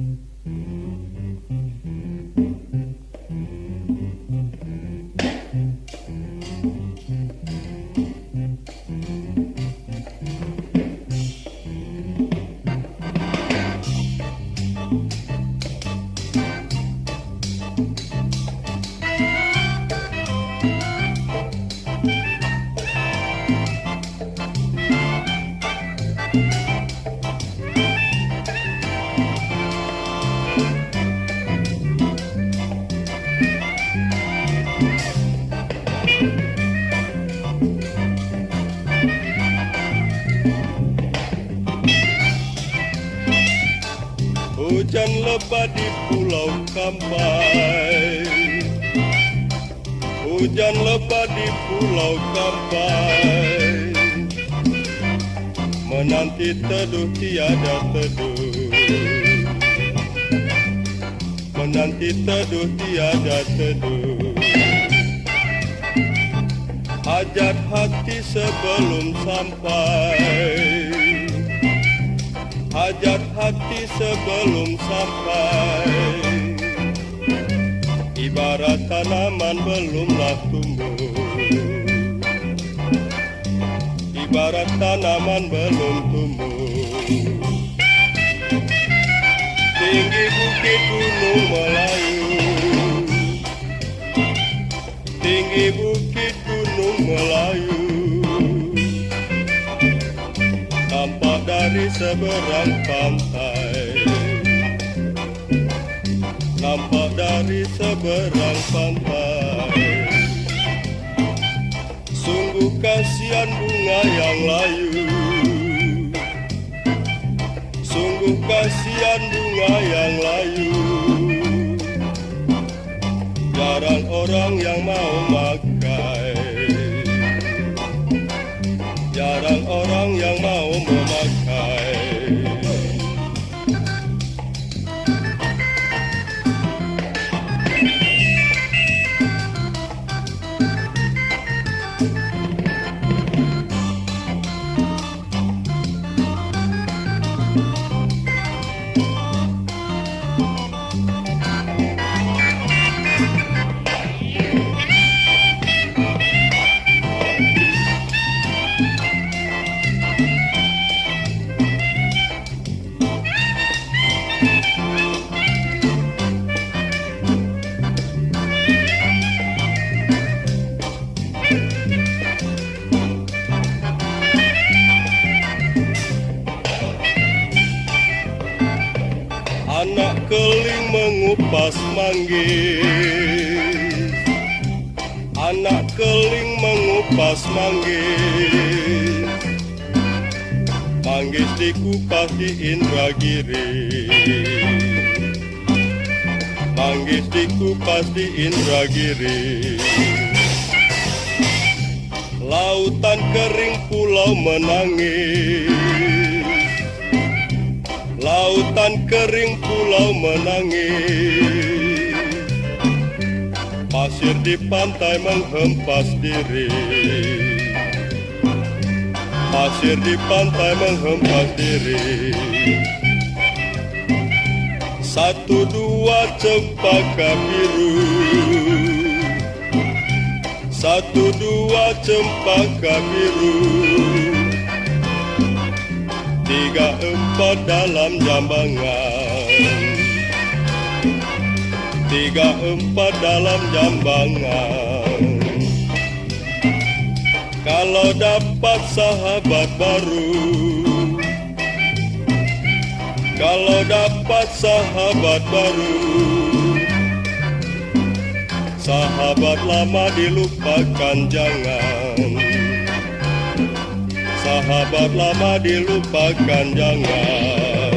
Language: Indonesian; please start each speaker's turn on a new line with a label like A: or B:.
A: Mm-hmm. Hujan lebat di pulau Kampai. Hujan lebat di pulau Kampai. Menanti teduh tiada teduh. Menanti teduh tiada teduh. Hajat hati sebelum sampai. Hajat hati sebelum sampai. Ibarat tanaman belumlah tumbuh. Ibarat tanaman belum tumbuh. Tinggi bukit gunung Melayu. Tinggi bukit gunung Melayu seberang pantai. Nampak dari seberang pantai. Sungguh kasihan bunga yang layu. Sungguh kasihan bunga yang layu. Jarang orang yang mau keling mengupas manggis. Anak keling mengupas manggis. Manggis dikupas di Indragiri. Manggis dikupas di Indragiri. Lautan kering pulau menangis Lautan kering pulau menangis. Pasir di pantai menghempas diri. Pasir di pantai menghempas diri. Satu dua cempaka biru. Satu dua cempaka biru Tiga empat dalam jambangan. Tiga empat dalam jambangan. Kalau dapat sahabat baru. Kalau dapat sahabat baru. Sahabat lama dilupakan jangan Sahabat lama dilupakan jangan.